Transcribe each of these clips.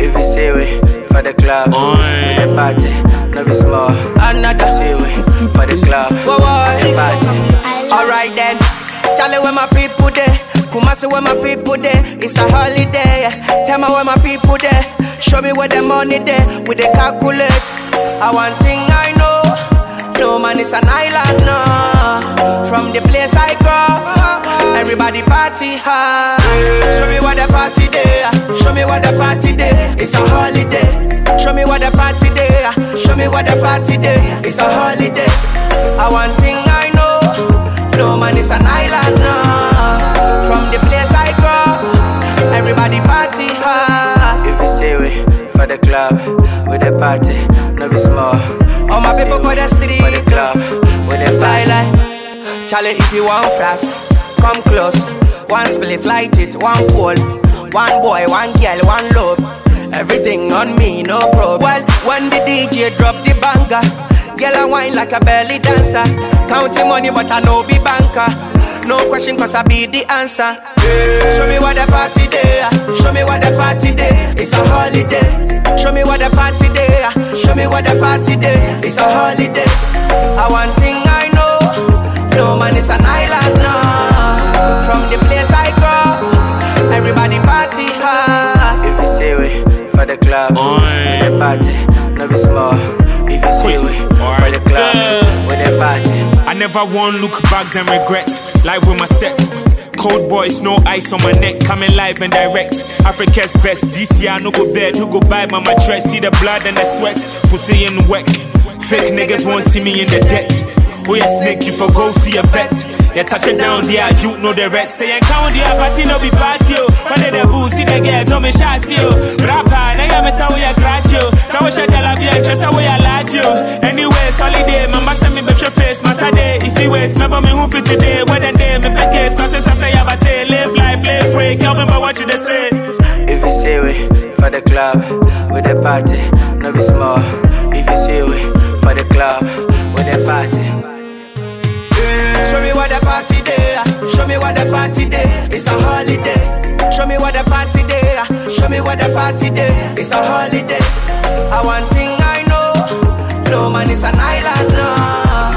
If you say we for the club, Oi. the party, no be small. Another say we for the club, whoa. the party. Alright then, Charlie where my people there, Kumasi where my people there. It's a holiday. Tell me where my people there. Show me where the money there. We they calculate. I one thing I know, no man is an island no. From the place I grow, everybody party hard. Me where the party there. It's a holiday. Show me where the party there. Show me where the party there. It's a holiday. I one thing I know. No man is an island now. From the place I grow, everybody party hard. If you say we for the club, with the party, no be small. All my people for the street, for the club, with the party. lie. Charlie, if you want fast, come close. One split, light it, one pole. One boy, one girl, one love. Everything on me, no problem. Well, when the DJ drop the banger, girl I wine like a belly dancer. Counting money, but I know be banker. No question, cause I be the answer. Show me what the party day. Show me what the party day. It's a holiday. Show me what the party day. Show me what the party day. It's a holiday. I one thing I know. No man is an island now. The club, Oi. with the party, no be small. If you Quiz. we for the club, Alright. with the party. I never want look back and regret. Live with my set. Cold boys, no ice on my neck. Coming live and direct. Africa's best. This year, no go bed, no go buy my dress. See the blood and the sweat. Pussy in wet. Fake niggas won't see me in the debt. Oh, yeah, snake, you for go see a vet. Yeah, touch it down there, you know the rest. Say, and count the party, no be party, yo. When the booze, see the girls, on me shots, yo. Yo. So we should tell a be a dress, we a large, yo. Anyway, holiday, mama send me baby your face, matter day. If he waits, remember me who fit today. When the day, me play case, passes, I say, have a tail. Live life, live free, can't remember what you they say. If you say we for the club, with the party, no be small. If you say we for the club, with the party. Show me what the party there. Show me what the party there. It's a holiday. Show me what the party there. Show me what the party there. It's a holiday. I one thing I know, no man is an island now.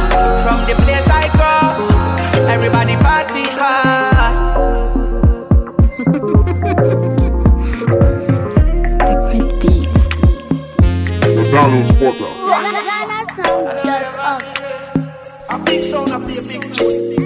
From the place I grow, everybody party hard. beat. McDonald's water. Rana songs. That's up. A big sound, a big joint.